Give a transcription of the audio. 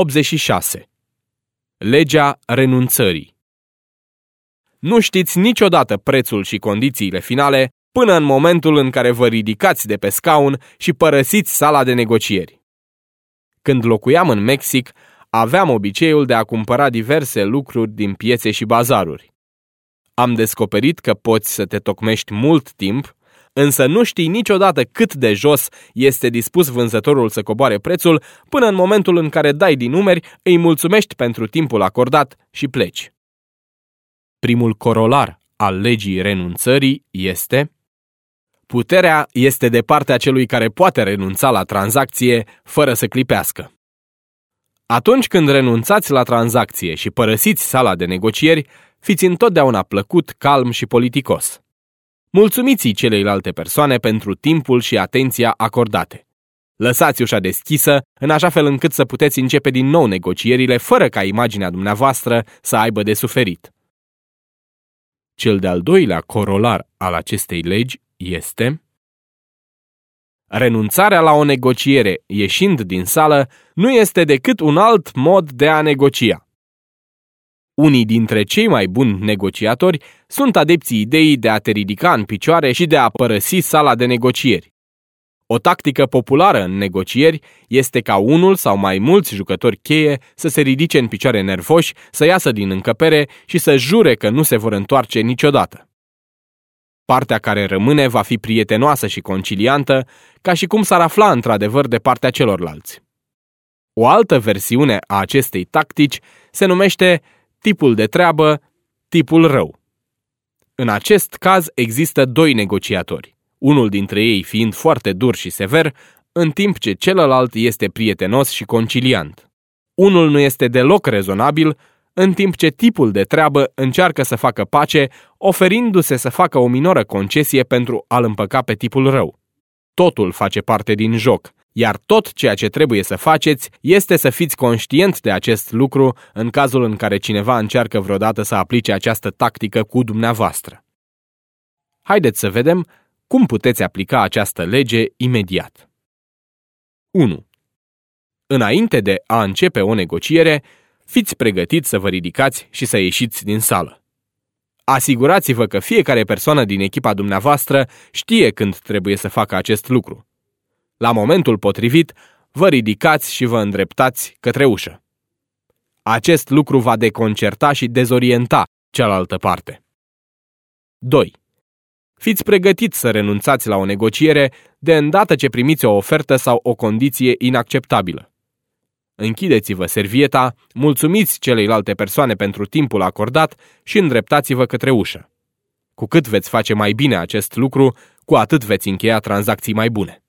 86. Legea renunțării Nu știți niciodată prețul și condițiile finale până în momentul în care vă ridicați de pe scaun și părăsiți sala de negocieri. Când locuiam în Mexic, aveam obiceiul de a cumpăra diverse lucruri din piețe și bazaruri. Am descoperit că poți să te tocmești mult timp însă nu știi niciodată cât de jos este dispus vânzătorul să coboare prețul până în momentul în care dai din numeri, îi mulțumești pentru timpul acordat și pleci. Primul corolar al legii renunțării este Puterea este de partea celui care poate renunța la tranzacție fără să clipească. Atunci când renunțați la tranzacție și părăsiți sala de negocieri, fiți întotdeauna plăcut, calm și politicos. Mulțumiți celeilalte persoane pentru timpul și atenția acordate. Lăsați ușa deschisă, în așa fel încât să puteți începe din nou negocierile, fără ca imaginea dumneavoastră să aibă de suferit. Cel de-al doilea corolar al acestei legi este Renunțarea la o negociere ieșind din sală nu este decât un alt mod de a negocia. Unii dintre cei mai buni negociatori sunt adepții ideii de a te ridica în picioare și de a părăsi sala de negocieri. O tactică populară în negocieri este ca unul sau mai mulți jucători cheie să se ridice în picioare nervoși, să iasă din încăpere și să jure că nu se vor întoarce niciodată. Partea care rămâne va fi prietenoasă și conciliantă, ca și cum s-ar afla într-adevăr de partea celorlalți. O altă versiune a acestei tactici se numește tipul de treabă, tipul rău. În acest caz există doi negociatori, unul dintre ei fiind foarte dur și sever, în timp ce celălalt este prietenos și conciliant. Unul nu este deloc rezonabil, în timp ce tipul de treabă încearcă să facă pace, oferindu-se să facă o minoră concesie pentru a-l împăca pe tipul rău. Totul face parte din joc, iar tot ceea ce trebuie să faceți este să fiți conștient de acest lucru în cazul în care cineva încearcă vreodată să aplice această tactică cu dumneavoastră. Haideți să vedem cum puteți aplica această lege imediat. 1. Înainte de a începe o negociere, fiți pregătiți să vă ridicați și să ieșiți din sală. Asigurați-vă că fiecare persoană din echipa dumneavoastră știe când trebuie să facă acest lucru. La momentul potrivit, vă ridicați și vă îndreptați către ușă. Acest lucru va deconcerta și dezorienta cealaltă parte. 2. Fiți pregătiți să renunțați la o negociere de îndată ce primiți o ofertă sau o condiție inacceptabilă. Închideți-vă servieta, mulțumiți celeilalte persoane pentru timpul acordat și îndreptați-vă către ușă. Cu cât veți face mai bine acest lucru, cu atât veți încheia tranzacții mai bune.